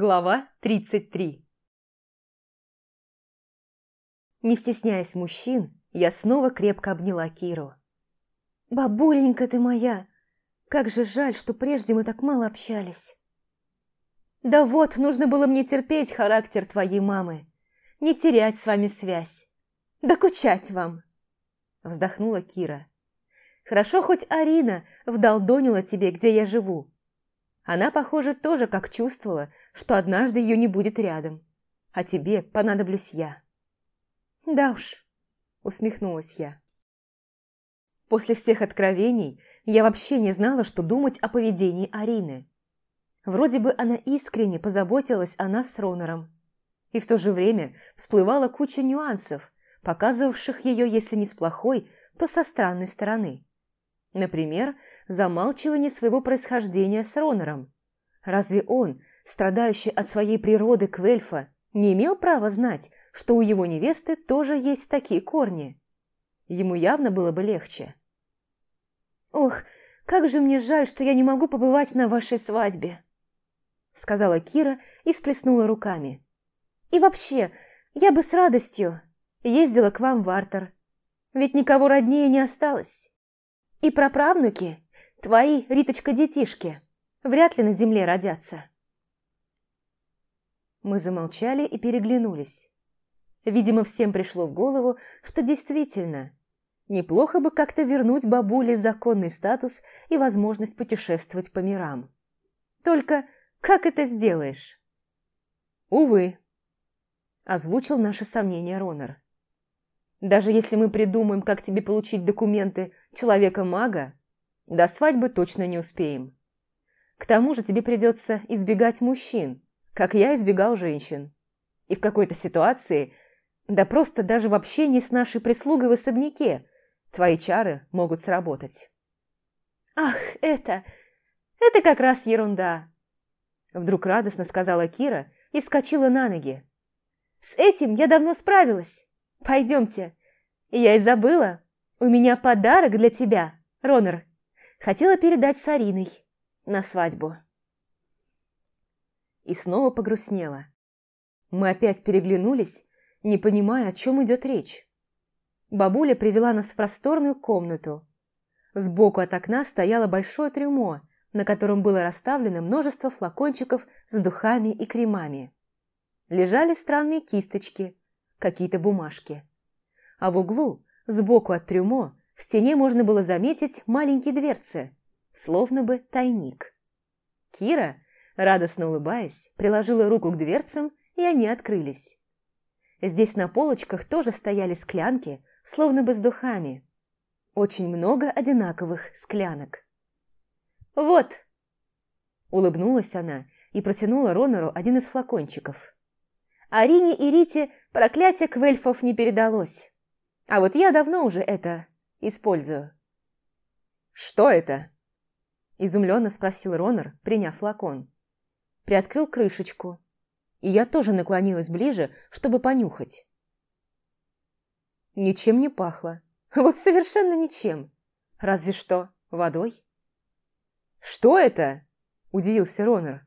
Глава 33 Не стесняясь мужчин, я снова крепко обняла Киру. «Бабуленька ты моя! Как же жаль, что прежде мы так мало общались!» «Да вот, нужно было мне терпеть характер твоей мамы, не терять с вами связь, докучать вам!» Вздохнула Кира. «Хорошо, хоть Арина вдолдонила тебе, где я живу. Она, похоже, тоже как чувствовала, что однажды ее не будет рядом. А тебе понадоблюсь я. Да уж, усмехнулась я. После всех откровений я вообще не знала, что думать о поведении Арины. Вроде бы она искренне позаботилась о нас с Ронором. И в то же время всплывала куча нюансов, показывавших ее, если не с плохой, то со странной стороны. Например, замалчивание своего происхождения с Ронором. Разве он страдающий от своей природы Квельфа, не имел права знать, что у его невесты тоже есть такие корни. Ему явно было бы легче. «Ох, как же мне жаль, что я не могу побывать на вашей свадьбе!» Сказала Кира и всплеснула руками. «И вообще, я бы с радостью ездила к вам в Артер. Ведь никого роднее не осталось. И праправнуки, твои, Риточка-детишки, вряд ли на земле родятся». Мы замолчали и переглянулись. Видимо, всем пришло в голову, что действительно, неплохо бы как-то вернуть бабуле законный статус и возможность путешествовать по мирам. Только как это сделаешь? Увы, озвучил наше сомнение Ронер. Даже если мы придумаем, как тебе получить документы человека-мага, до свадьбы точно не успеем. К тому же тебе придется избегать мужчин, как я избегал женщин. И в какой-то ситуации, да просто даже в общении с нашей прислугой в особняке, твои чары могут сработать. «Ах, это... это как раз ерунда!» Вдруг радостно сказала Кира и вскочила на ноги. «С этим я давно справилась. Пойдемте. Я и забыла. У меня подарок для тебя, Ронер. Хотела передать Сариной на свадьбу» и снова погрустнела. Мы опять переглянулись, не понимая, о чем идет речь. Бабуля привела нас в просторную комнату. Сбоку от окна стояло большое трюмо, на котором было расставлено множество флакончиков с духами и кремами. Лежали странные кисточки, какие-то бумажки. А в углу, сбоку от трюмо, в стене можно было заметить маленькие дверцы, словно бы тайник. Кира – Радостно улыбаясь, приложила руку к дверцам, и они открылись. Здесь на полочках тоже стояли склянки, словно бы с духами. Очень много одинаковых склянок. «Вот!» Улыбнулась она и протянула Ронору один из флакончиков. Арине и Рите проклятие квельфов не передалось. А вот я давно уже это использую. «Что это?» – изумленно спросил Ронор, приняв флакон приоткрыл крышечку, и я тоже наклонилась ближе, чтобы понюхать. Ничем не пахло. Вот совершенно ничем. Разве что водой. «Что это?» – удивился Ронер.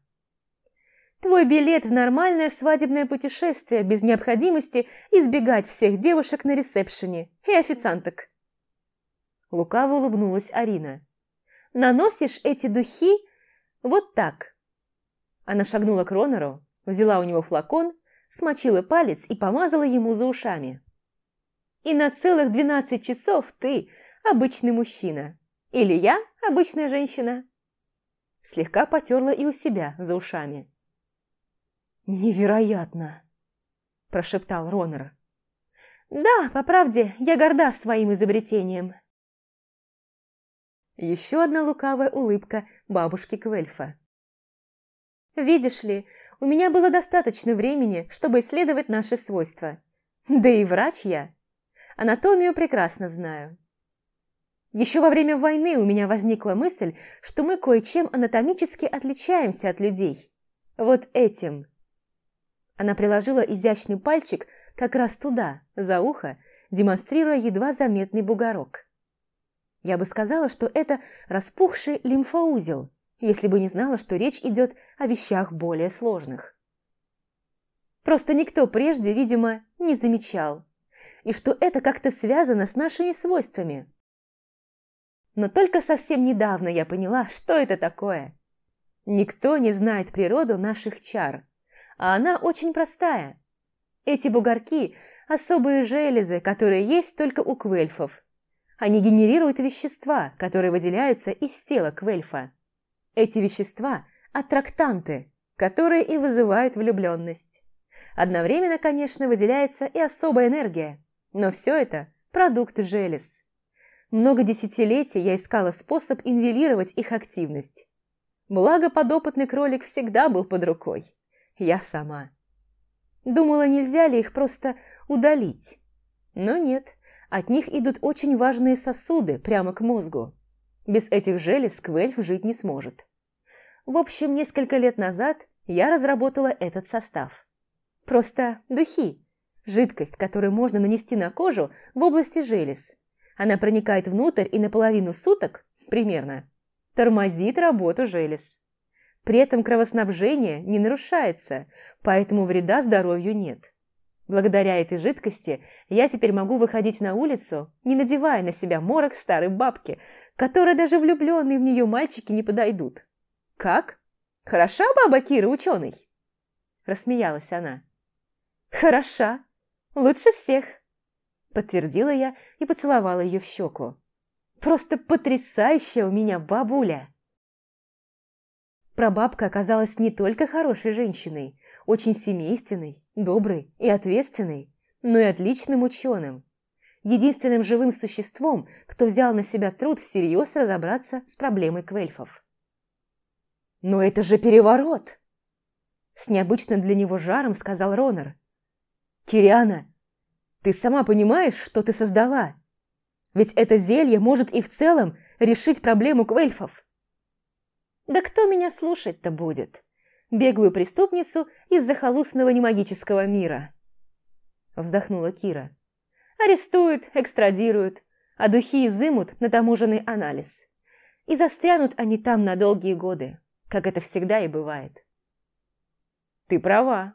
«Твой билет в нормальное свадебное путешествие без необходимости избегать всех девушек на ресепшене и официанток». Лукаво улыбнулась Арина. «Наносишь эти духи вот так, она шагнула к Ронору, взяла у него флакон, смочила палец и помазала ему за ушами. «И на целых двенадцать часов ты обычный мужчина. Или я обычная женщина?» Слегка потерла и у себя за ушами. «Невероятно!» – прошептал Ронор. «Да, по правде, я горда своим изобретением». Еще одна лукавая улыбка бабушки Квельфа. Видишь ли, у меня было достаточно времени, чтобы исследовать наши свойства. Да и врач я. Анатомию прекрасно знаю. Еще во время войны у меня возникла мысль, что мы кое-чем анатомически отличаемся от людей. Вот этим. Она приложила изящный пальчик как раз туда, за ухо, демонстрируя едва заметный бугорок. Я бы сказала, что это распухший лимфоузел – если бы не знала, что речь идет о вещах более сложных. Просто никто прежде, видимо, не замечал, и что это как-то связано с нашими свойствами. Но только совсем недавно я поняла, что это такое. Никто не знает природу наших чар, а она очень простая. Эти бугорки – особые железы, которые есть только у квельфов. Они генерируют вещества, которые выделяются из тела квельфа. Эти вещества – аттрактанты, которые и вызывают влюбленность. Одновременно, конечно, выделяется и особая энергия, но все это – продукт желез. Много десятилетий я искала способ инвелировать их активность. Благо, подопытный кролик всегда был под рукой. Я сама. Думала, нельзя ли их просто удалить. Но нет, от них идут очень важные сосуды прямо к мозгу. Без этих желез Квельф жить не сможет. В общем, несколько лет назад я разработала этот состав. Просто духи. Жидкость, которую можно нанести на кожу в области желез. Она проникает внутрь и наполовину суток, примерно, тормозит работу желез. При этом кровоснабжение не нарушается, поэтому вреда здоровью нет. Благодаря этой жидкости я теперь могу выходить на улицу, не надевая на себя морок старой бабки, которой даже влюбленные в нее мальчики не подойдут. «Как? Хороша баба Кира, ученый?» Рассмеялась она. «Хороша. Лучше всех!» Подтвердила я и поцеловала ее в щеку. «Просто потрясающая у меня бабуля!» Прабабка оказалась не только хорошей женщиной, очень семейственной, добрый и ответственный, но и отличным ученым. Единственным живым существом, кто взял на себя труд всерьез разобраться с проблемой квельфов. «Но это же переворот!» С необычным для него жаром сказал Ронор. «Кириана, ты сама понимаешь, что ты создала? Ведь это зелье может и в целом решить проблему квельфов». «Да кто меня слушать-то будет?» беглую преступницу из захолустного немагического мира. Вздохнула Кира. Арестуют, экстрадируют, а духи изымут на таможенный анализ. И застрянут они там на долгие годы, как это всегда и бывает. «Ты права»,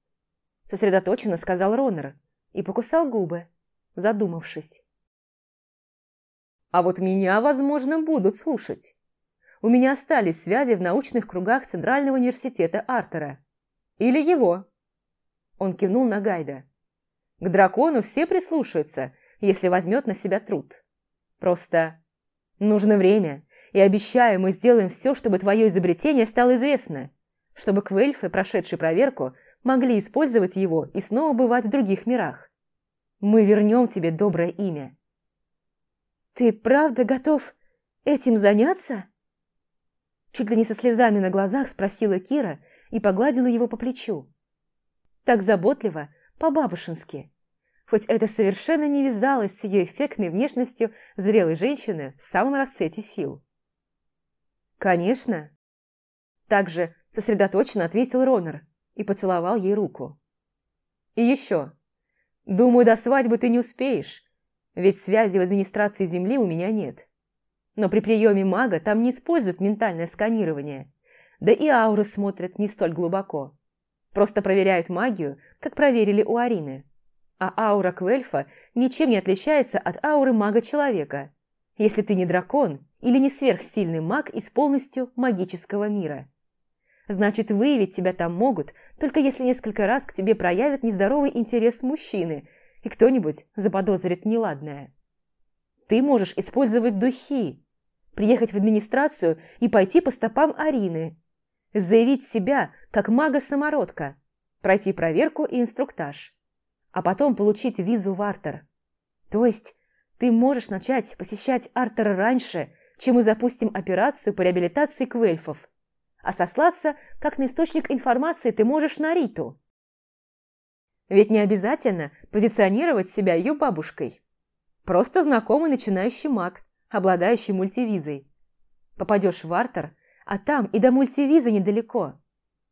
– сосредоточенно сказал Ронер и покусал губы, задумавшись. «А вот меня, возможно, будут слушать». У меня остались связи в научных кругах Центрального университета Артера. Или его. Он кивнул на Гайда. К дракону все прислушаются, если возьмет на себя труд. Просто нужно время, и обещаю, мы сделаем все, чтобы твое изобретение стало известно, чтобы квельфы, прошедшие проверку, могли использовать его и снова бывать в других мирах. Мы вернем тебе доброе имя. Ты правда готов этим заняться? Чуть ли не со слезами на глазах спросила Кира и погладила его по плечу. Так заботливо, по-бабушински. Хоть это совершенно не вязалось с ее эффектной внешностью зрелой женщины в самом расцвете сил. «Конечно!» Также сосредоточенно ответил Ронер и поцеловал ей руку. «И еще. Думаю, до свадьбы ты не успеешь, ведь связи в администрации земли у меня нет. Но при приеме мага там не используют ментальное сканирование. Да и ауру смотрят не столь глубоко. Просто проверяют магию, как проверили у Арины. А аура Квельфа ничем не отличается от ауры мага-человека, если ты не дракон или не сверхсильный маг из полностью магического мира. Значит, выявить тебя там могут, только если несколько раз к тебе проявят нездоровый интерес мужчины, и кто-нибудь заподозрит неладное. Ты можешь использовать духи, приехать в администрацию и пойти по стопам Арины. Заявить себя, как мага-самородка. Пройти проверку и инструктаж. А потом получить визу в Артер. То есть ты можешь начать посещать Артер раньше, чем мы запустим операцию по реабилитации квельфов. А сослаться, как на источник информации, ты можешь на Риту. Ведь не обязательно позиционировать себя ее бабушкой. Просто знакомый начинающий маг, обладающий мультивизой. Попадешь в Вартер, а там и до мультивиза недалеко.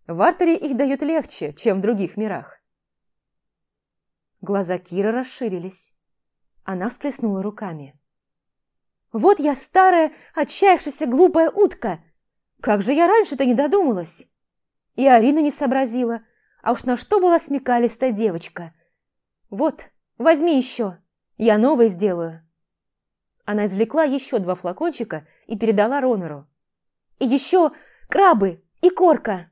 В Вартере их дают легче, чем в других мирах. Глаза Киры расширились. Она всплеснула руками. «Вот я старая, отчаявшаяся глупая утка! Как же я раньше-то не додумалась!» И Арина не сообразила, а уж на что была смекалистая девочка. «Вот, возьми еще, я новое сделаю!» Она извлекла еще два флакончика и передала Ронору. «И еще крабы и корка!»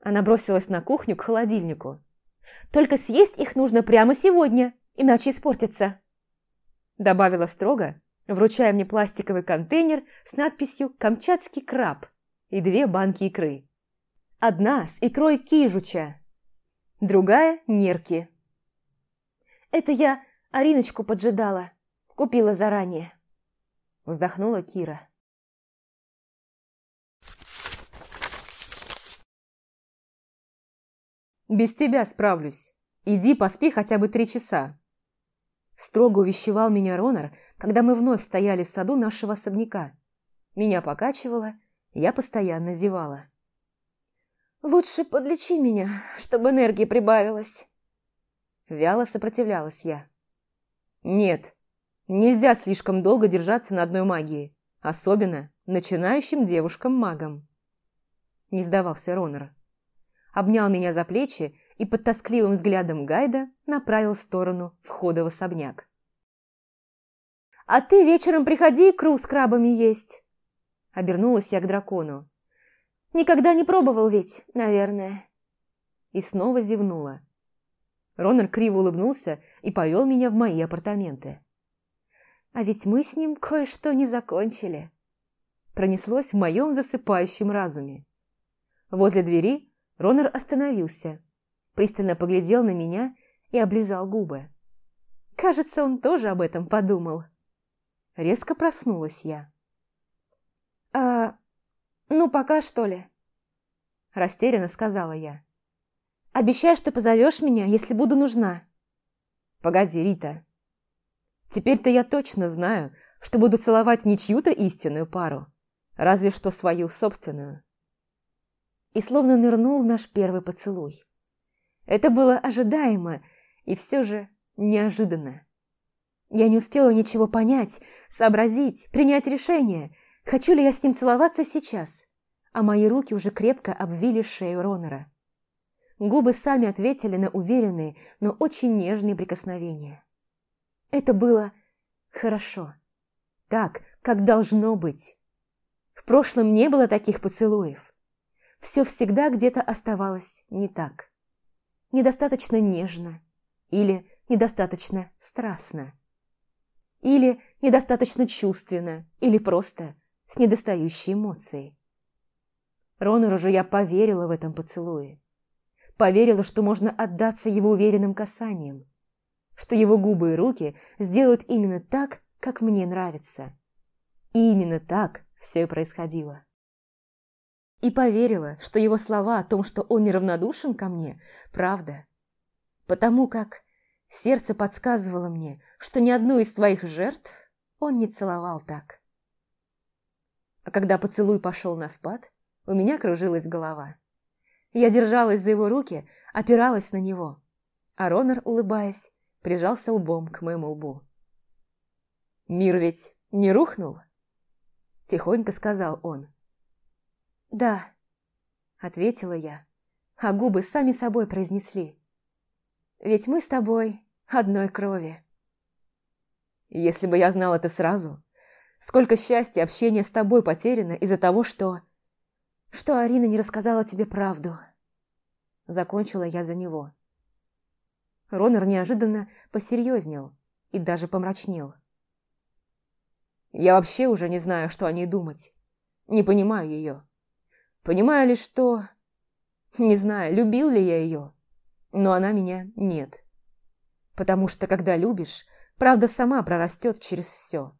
Она бросилась на кухню к холодильнику. «Только съесть их нужно прямо сегодня, иначе испортится!» Добавила строго, вручая мне пластиковый контейнер с надписью «Камчатский краб» и две банки икры. Одна с икрой кижуча, другая – нерки. «Это я Ариночку поджидала», Купила заранее. Вздохнула Кира. «Без тебя справлюсь. Иди поспи хотя бы три часа». Строго увещевал меня Ронар, когда мы вновь стояли в саду нашего особняка. Меня покачивало, я постоянно зевала. «Лучше подлечи меня, чтобы энергии прибавилось». Вяло сопротивлялась я. «Нет, Нельзя слишком долго держаться на одной магии, особенно начинающим девушкам-магам. Не сдавался Ронор. Обнял меня за плечи и под тоскливым взглядом гайда направил в сторону входа в особняк. «А ты вечером приходи и икру с крабами есть!» Обернулась я к дракону. «Никогда не пробовал ведь, наверное». И снова зевнула. Ронар криво улыбнулся и повел меня в мои апартаменты. А ведь мы с ним кое-что не закончили. Пронеслось в моем засыпающем разуме. Возле двери Ронер остановился, пристально поглядел на меня и облизал губы. Кажется, он тоже об этом подумал. Резко проснулась я. «А, ну пока что ли?» Растерянно сказала я. «Обещай, что позовешь меня, если буду нужна». «Погоди, Рита», Теперь-то я точно знаю, что буду целовать не чью-то истинную пару, разве что свою собственную. И словно нырнул наш первый поцелуй. Это было ожидаемо и все же неожиданно. Я не успела ничего понять, сообразить, принять решение, хочу ли я с ним целоваться сейчас, а мои руки уже крепко обвили шею Ронера. Губы сами ответили на уверенные, но очень нежные прикосновения. Это было хорошо. Так, как должно быть. В прошлом не было таких поцелуев. Все всегда где-то оставалось не так. Недостаточно нежно. Или недостаточно страстно. Или недостаточно чувственно. Или просто с недостающей эмоцией. Ронору же я поверила в этом поцелуе. Поверила, что можно отдаться его уверенным касаниям что его губы и руки сделают именно так, как мне нравится. И именно так все и происходило. И поверила, что его слова о том, что он неравнодушен ко мне, правда. Потому как сердце подсказывало мне, что ни одну из своих жертв он не целовал так. А когда поцелуй пошел на спад, у меня кружилась голова. Я держалась за его руки, опиралась на него. А Ронар, улыбаясь, прижался лбом к моему лбу. «Мир ведь не рухнул?» – тихонько сказал он. «Да», – ответила я, а губы сами собой произнесли. «Ведь мы с тобой одной крови». «Если бы я знал это сразу, сколько счастья общения с тобой потеряно из-за того, что...» «Что Арина не рассказала тебе правду», – закончила я за него. Ронер неожиданно посерьезнел и даже помрачнел. «Я вообще уже не знаю, что о ней думать. Не понимаю ее. Понимаю ли что... Не знаю, любил ли я ее, но она меня нет. Потому что, когда любишь, правда сама прорастет через все.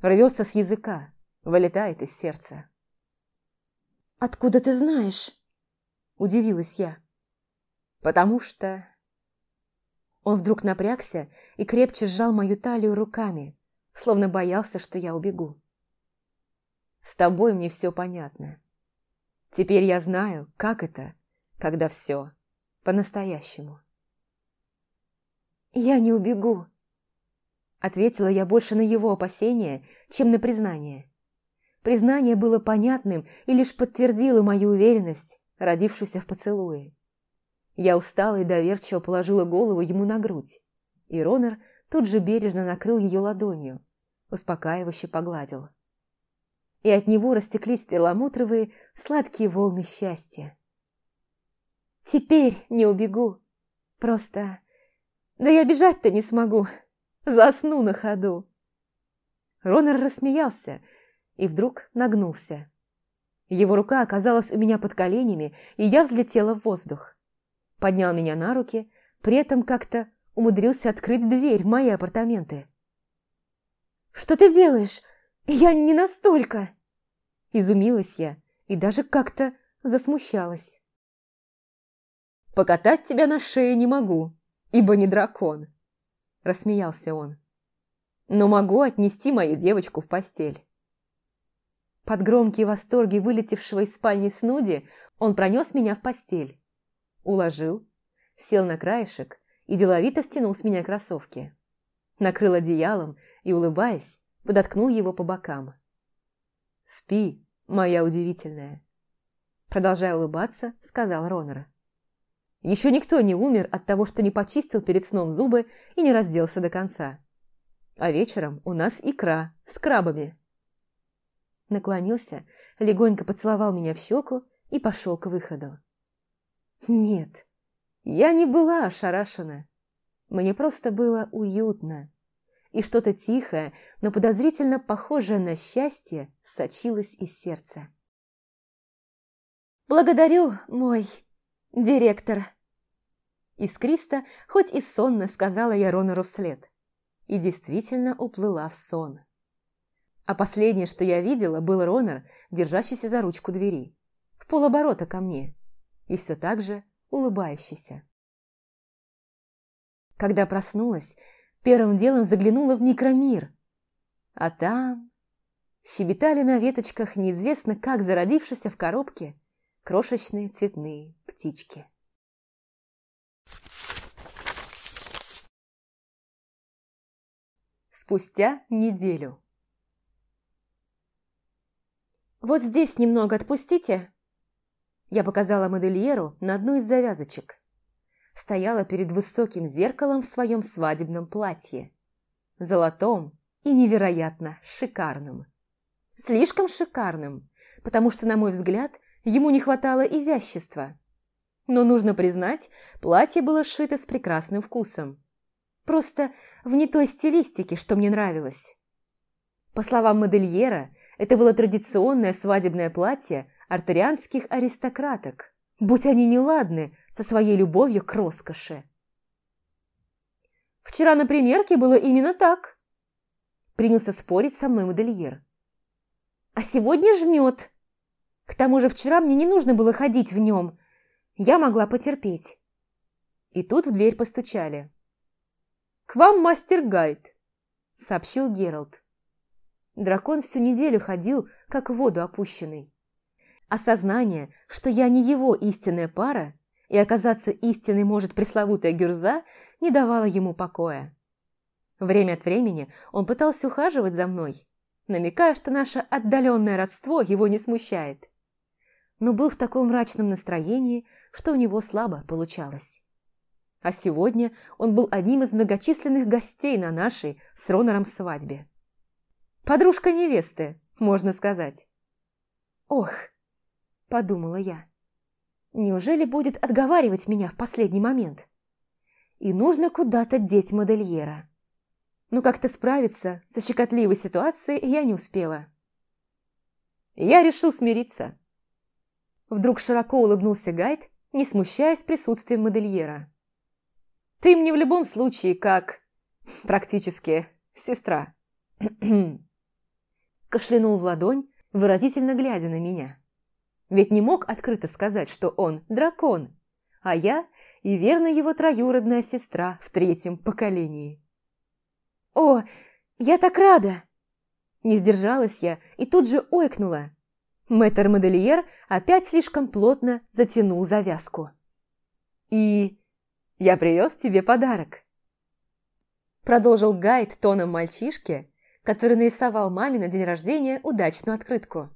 Рвется с языка, вылетает из сердца». «Откуда ты знаешь?» – удивилась я. «Потому что он вдруг напрягся и крепче сжал мою талию руками, словно боялся, что я убегу. «С тобой мне все понятно. Теперь я знаю, как это, когда все по-настоящему». «Я не убегу», — ответила я больше на его опасения, чем на признание. Признание было понятным и лишь подтвердило мою уверенность, родившуюся в поцелуе. Я устала и доверчиво положила голову ему на грудь, и Ронер тут же бережно накрыл ее ладонью, успокаивающе погладил. И от него растеклись перламутровые сладкие волны счастья. «Теперь не убегу, просто... Да я бежать-то не смогу, засну на ходу!» Ронер рассмеялся и вдруг нагнулся. Его рука оказалась у меня под коленями, и я взлетела в воздух поднял меня на руки, при этом как-то умудрился открыть дверь в мои апартаменты. «Что ты делаешь? Я не настолько!» Изумилась я и даже как-то засмущалась. «Покатать тебя на шее не могу, ибо не дракон», – рассмеялся он. «Но могу отнести мою девочку в постель». Под громкие восторги вылетевшего из спальни Снуди он пронес меня в постель. Уложил, сел на краешек и деловито стянул с меня кроссовки. Накрыл одеялом и, улыбаясь, подоткнул его по бокам. «Спи, моя удивительная!» Продолжая улыбаться, сказал Ронер. Еще никто не умер от того, что не почистил перед сном зубы и не разделся до конца. А вечером у нас икра с крабами. Наклонился, легонько поцеловал меня в щеку и пошел к выходу. Нет, я не была ошарашена. Мне просто было уютно. И что-то тихое, но подозрительно похожее на счастье сочилось из сердца. «Благодарю, мой директор!» Искристо, хоть и сонно, сказала я Ронору вслед. И действительно уплыла в сон. А последнее, что я видела, был Ронор, держащийся за ручку двери. В полоборота ко мне и все так же улыбающийся. Когда проснулась, первым делом заглянула в микромир. А там щебетали на веточках неизвестно как зародившиеся в коробке крошечные цветные птички. Спустя неделю. «Вот здесь немного отпустите», я показала модельеру на одну из завязочек. Стояла перед высоким зеркалом в своем свадебном платье. Золотом и невероятно шикарным. Слишком шикарным, потому что, на мой взгляд, ему не хватало изящества. Но нужно признать, платье было сшито с прекрасным вкусом. Просто в не той стилистике, что мне нравилось. По словам модельера, это было традиционное свадебное платье артарианских аристократок, будь они неладны со своей любовью к роскоши. «Вчера на примерке было именно так», – принялся спорить со мной модельер. «А сегодня жмет. К тому же вчера мне не нужно было ходить в нем. Я могла потерпеть». И тут в дверь постучали. «К вам мастер-гайд», – сообщил Геральт. Дракон всю неделю ходил, как в воду опущенный осознание, что я не его истинная пара, и оказаться истиной может пресловутая Гюрза, не давало ему покоя. Время от времени он пытался ухаживать за мной, намекая, что наше отдаленное родство его не смущает. Но был в таком мрачном настроении, что у него слабо получалось. А сегодня он был одним из многочисленных гостей на нашей с Ронором свадьбе. Подружка невесты, можно сказать. Ох, подумала я. Неужели будет отговаривать меня в последний момент? И нужно куда-то деть модельера. Но как-то справиться со щекотливой ситуацией я не успела. Я решил смириться. Вдруг широко улыбнулся гайд, не смущаясь присутствием модельера. Ты мне в любом случае как... практически сестра. Кашлянул в ладонь, выразительно глядя на меня ведь не мог открыто сказать, что он дракон, а я и верно его троюродная сестра в третьем поколении. «О, я так рада!» Не сдержалась я и тут же ойкнула. Мэтр Модельер опять слишком плотно затянул завязку. «И я привез тебе подарок!» Продолжил гайд тоном мальчишки, который нарисовал маме на день рождения удачную открытку.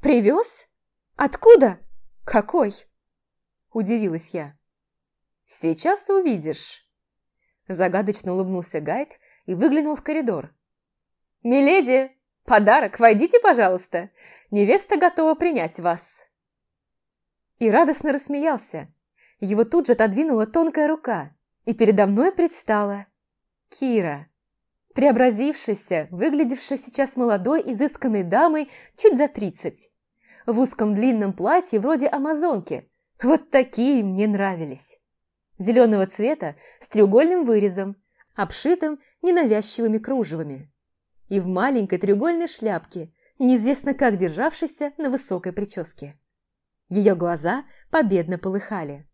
«Привез?» Откуда? Какой? Удивилась я. Сейчас увидишь. Загадочно улыбнулся гайд и выглянул в коридор. «Миледи, подарок, войдите, пожалуйста. Невеста готова принять вас». И радостно рассмеялся. Его тут же отодвинула тонкая рука, и передо мной предстала Кира. Преобразившаяся, выглядевшая сейчас молодой, изысканной дамой чуть за тридцать в узком длинном платье вроде амазонки. Вот такие мне нравились. Зеленого цвета с треугольным вырезом, обшитым ненавязчивыми кружевами. И в маленькой треугольной шляпке, неизвестно как державшейся на высокой прическе. Ее глаза победно полыхали.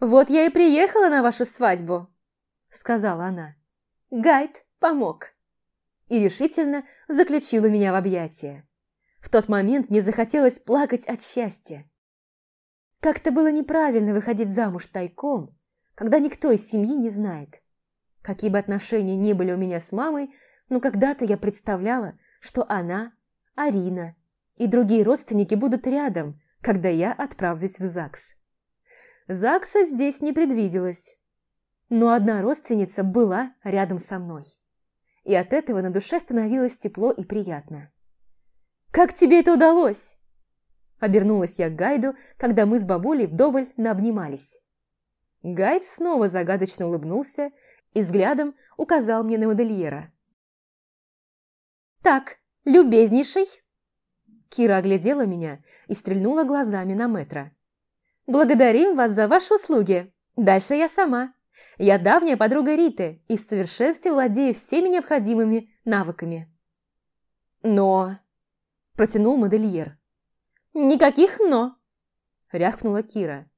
«Вот я и приехала на вашу свадьбу», — сказала она. «Гайд помог» и решительно заключила меня в объятия. В тот момент мне захотелось плакать от счастья. Как-то было неправильно выходить замуж тайком, когда никто из семьи не знает. Какие бы отношения ни были у меня с мамой, но когда-то я представляла, что она, Арина и другие родственники будут рядом, когда я отправлюсь в ЗАГС. ЗАГСа здесь не предвиделось. Но одна родственница была рядом со мной. И от этого на душе становилось тепло и приятно. «Как тебе это удалось?» Обернулась я к Гайду, когда мы с бабулей вдоволь наобнимались. Гайд снова загадочно улыбнулся и взглядом указал мне на модельера. «Так, любезнейший!» Кира оглядела меня и стрельнула глазами на метра. «Благодарим вас за ваши услуги. Дальше я сама. Я давняя подруга Риты и в совершенстве владею всеми необходимыми навыками». «Но...» – протянул модельер. «Никаких «но», – рявкнула Кира.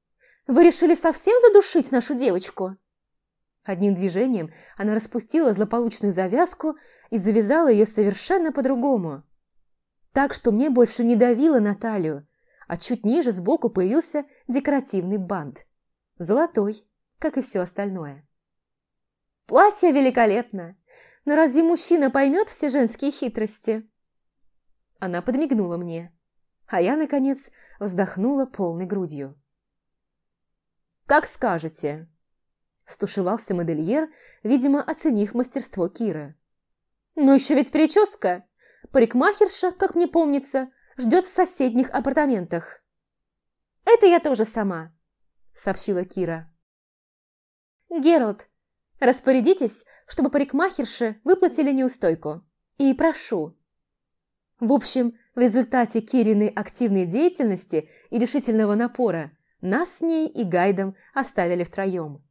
«Вы решили совсем задушить нашу девочку?» Одним движением она распустила злополучную завязку и завязала ее совершенно по-другому. Так что мне больше не давило Наталью, а чуть ниже сбоку появился декоративный бант. Золотой, как и все остальное. «Платье великолепно! Но разве мужчина поймет все женские хитрости?» Она подмигнула мне, а я, наконец, вздохнула полной грудью. «Как скажете!» Стушевался модельер, видимо, оценив мастерство Киры. «Ну еще ведь прическа! Парикмахерша, как мне помнится, ждет в соседних апартаментах». «Это я тоже сама», — сообщила Кира. «Гералд, распорядитесь, чтобы парикмахерши выплатили неустойку. И прошу, в общем, в результате Кирины активной деятельности и решительного напора нас с ней и гайдом оставили втроем.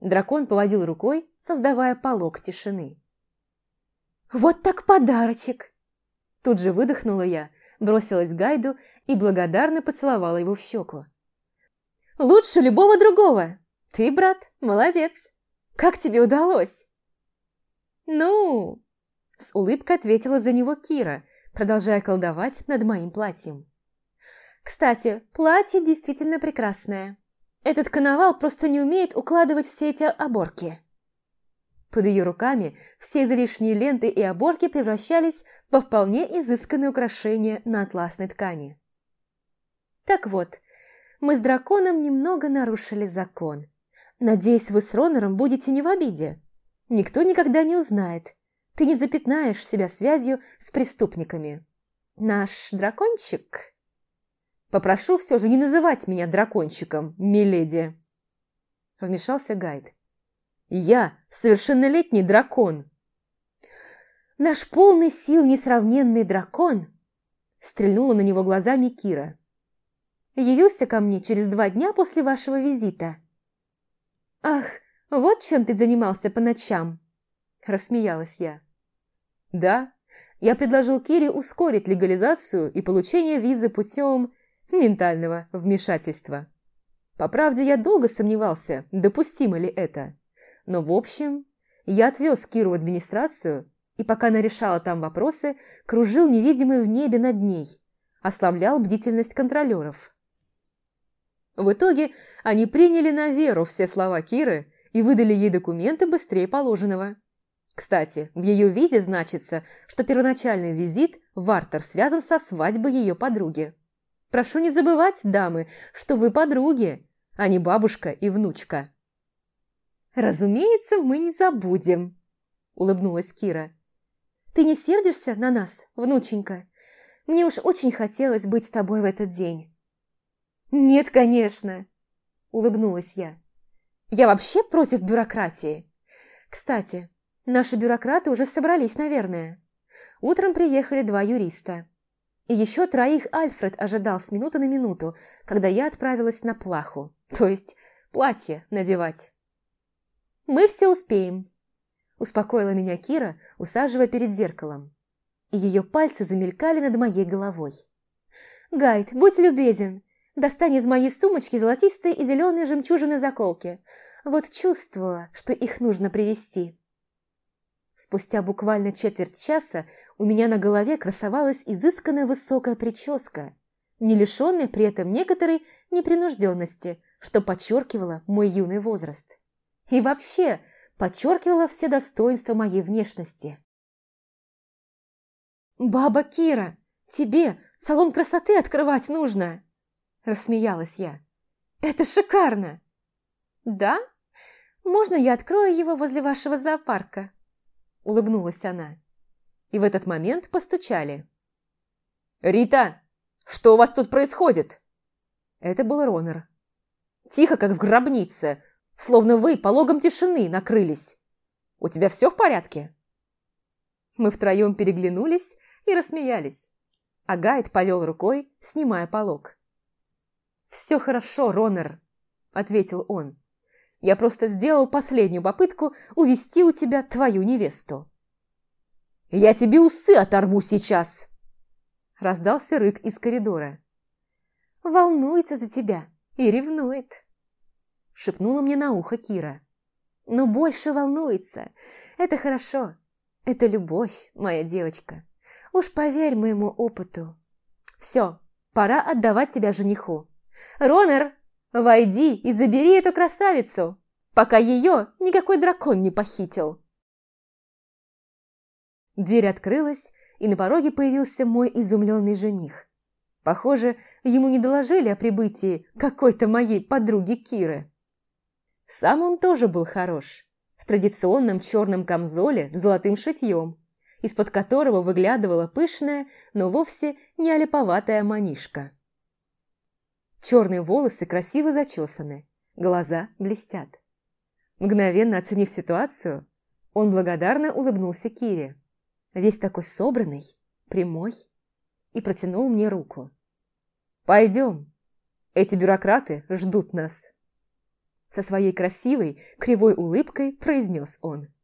Дракон поводил рукой, создавая полог тишины. «Вот так подарочек!» Тут же выдохнула я, бросилась к гайду и благодарно поцеловала его в щеку. «Лучше любого другого! Ты, брат, молодец! Как тебе удалось?» «Ну...» С улыбкой ответила за него Кира, продолжая колдовать над моим платьем. Кстати, платье действительно прекрасное. Этот коновал просто не умеет укладывать все эти оборки. Под ее руками все излишние ленты и оборки превращались во вполне изысканные украшения на атласной ткани. Так вот, мы с драконом немного нарушили закон. Надеюсь, вы с Ронором будете не в обиде. Никто никогда не узнает, ты не запятнаешь себя связью с преступниками. Наш дракончик. Попрошу все же не называть меня дракончиком, миледи. Вмешался гайд. Я совершеннолетний дракон. Наш полный сил несравненный дракон. Стрельнула на него глазами Кира. Явился ко мне через два дня после вашего визита. Ах, вот чем ты занимался по ночам рассмеялась я. «Да, я предложил Кире ускорить легализацию и получение визы путем ментального вмешательства. По правде, я долго сомневался, допустимо ли это. Но, в общем, я отвез Киру в администрацию, и пока она решала там вопросы, кружил невидимый в небе над ней, ослаблял бдительность контролеров. В итоге они приняли на веру все слова Киры и выдали ей документы быстрее положенного. Кстати, в ее визе значится, что первоначальный визит Вартер связан со свадьбой ее подруги. Прошу не забывать, дамы, что вы подруги, а не бабушка и внучка. «Разумеется, мы не забудем», – улыбнулась Кира. «Ты не сердишься на нас, внученька? Мне уж очень хотелось быть с тобой в этот день». «Нет, конечно», – улыбнулась я. «Я вообще против бюрократии. Кстати, Наши бюрократы уже собрались, наверное. Утром приехали два юриста. И еще троих Альфред ожидал с минуты на минуту, когда я отправилась на плаху, то есть платье надевать. «Мы все успеем», – успокоила меня Кира, усаживая перед зеркалом. И ее пальцы замелькали над моей головой. «Гайд, будь любезен, достань из моей сумочки золотистые и зеленые жемчужины заколки. Вот чувствовала, что их нужно привезти». Спустя буквально четверть часа у меня на голове красовалась изысканная высокая прическа, не лишенная при этом некоторой непринужденности, что подчеркивало мой юный возраст. И вообще подчеркивало все достоинства моей внешности. «Баба Кира, тебе салон красоты открывать нужно!» – рассмеялась я. «Это шикарно!» «Да? Можно я открою его возле вашего зоопарка?» – улыбнулась она. И в этот момент постучали. «Рита, что у вас тут происходит?» Это был Ронер. «Тихо, как в гробнице, словно вы пологом тишины накрылись. У тебя все в порядке?» Мы втроем переглянулись и рассмеялись, а Гайд повел рукой, снимая полог. «Все хорошо, Ронер», – ответил он. Я просто сделал последнюю попытку увести у тебя твою невесту. «Я тебе усы оторву сейчас!» Раздался рык из коридора. «Волнуется за тебя и ревнует!» Шепнула мне на ухо Кира. «Но больше волнуется. Это хорошо. Это любовь, моя девочка. Уж поверь моему опыту. Все, пора отдавать тебя жениху. Ронер, Войди и забери эту красавицу, пока ее никакой дракон не похитил. Дверь открылась, и на пороге появился мой изумленный жених. Похоже, ему не доложили о прибытии какой-то моей подруги Киры. Сам он тоже был хорош, в традиционном черном камзоле с золотым шитьем, из-под которого выглядывала пышная, но вовсе не олиповатая манишка. Черные волосы красиво зачесаны, глаза блестят. Мгновенно оценив ситуацию, он благодарно улыбнулся Кире. Весь такой собранный, прямой, и протянул мне руку. «Пойдем. Эти бюрократы ждут нас». Со своей красивой, кривой улыбкой произнес он.